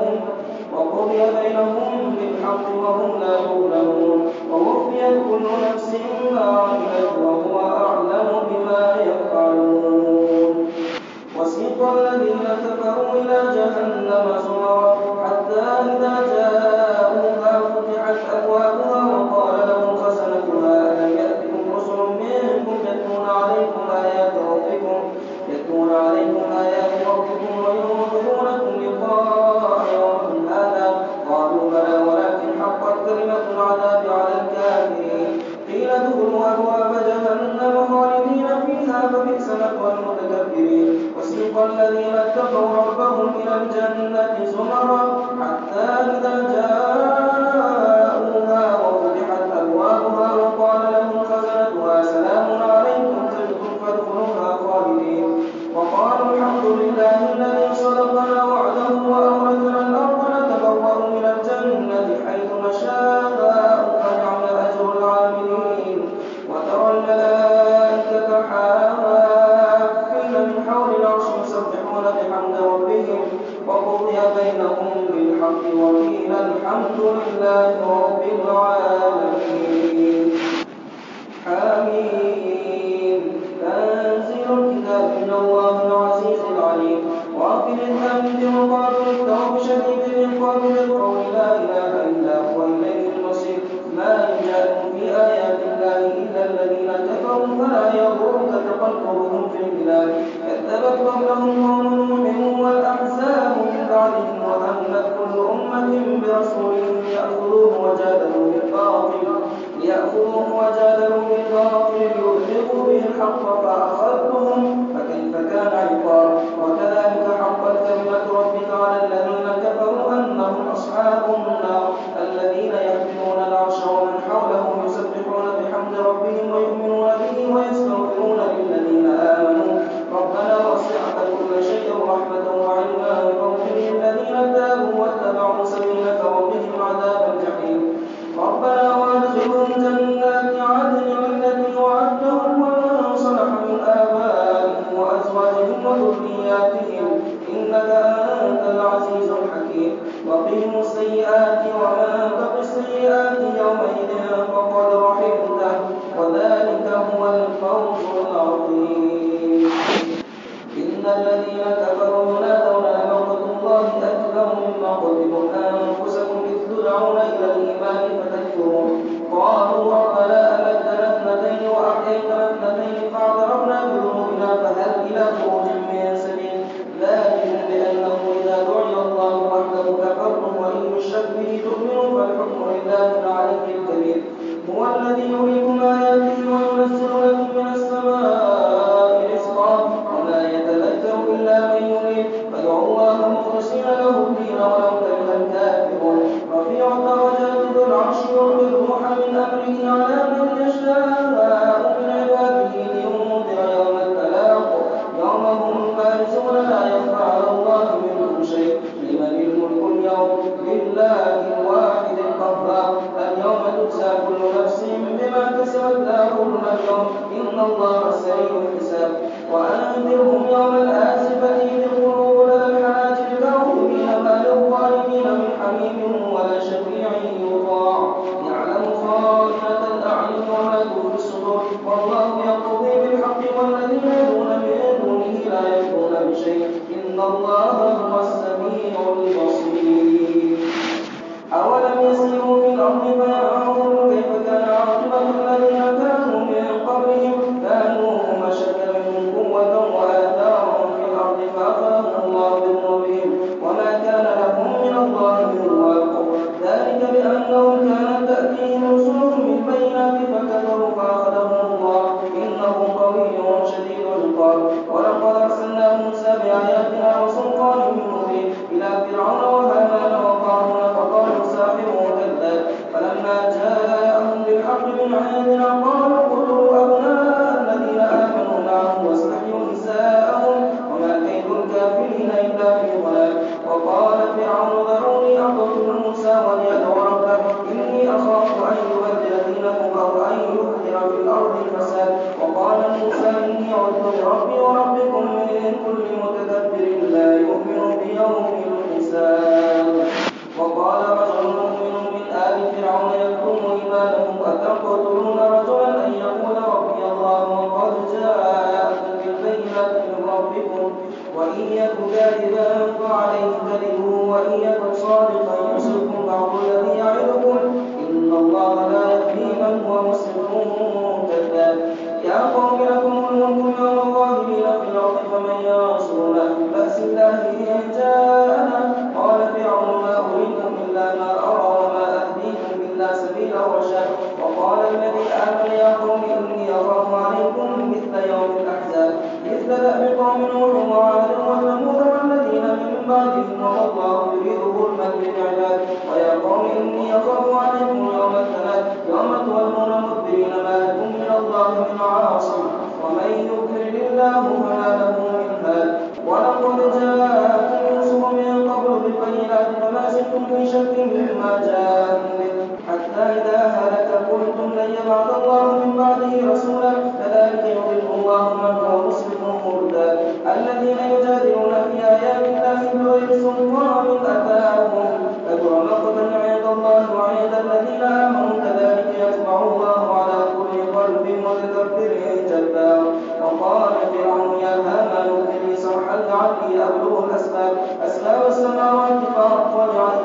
بينهم وقضي بينهم بالحق وهم لا يظلمون ووفيت كل نفس ما عملت وهو أعلم بما يفعلون. وسيق الذين كفروا إلى جهنم زمرا حتى إذا جاءوها فتحت أبوابها وقال لهم خزنتها ألم يأتكم رسل منكم يتلون عليكم آيات ربكم؟ يتلون عليكم هو الذي يريكم آياته وينزل لكم الذين يجادلون في آيات الله بغير سلطان أتاهم كبر مقتا عند الله وعند الذين آمنوا كذلك يتبع الله على كل قلب متكبر جبار وقال فرعون يا هامان اقم لي صرحا أبلغ الأسباب أسباب السماوات فاطلع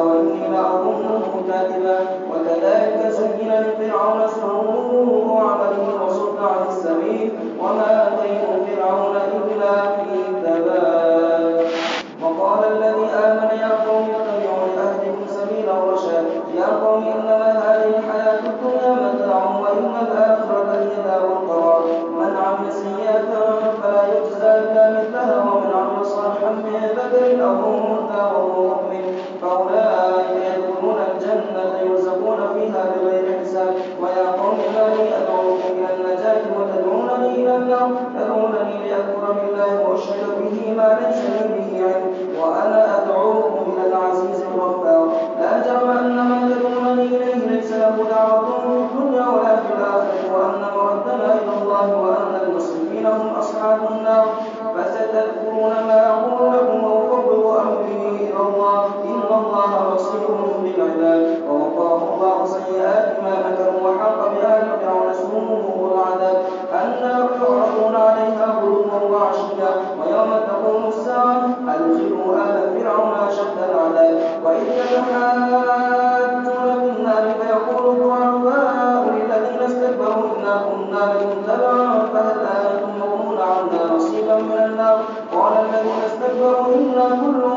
والذين لأظنه متاتبا وكذلك زين لفرعون سوء يعني، وأنا أدعوكم إلى العزيز الغفار، لا ترى أن من تدعوني إليه ليس له دعوة في الدنيا ولا في الآخرة، وأن معدنا إلى الله وأن المسلمين هم أصحاب النار. فستذكرون ما أقول لكم وأفضل أمره إلى الله. إن الله بصير بالعباد ووقاه الله سيئات ما مكروا الله